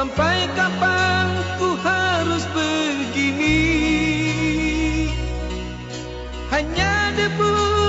Sampai kapan ku harus begini? Hanya debu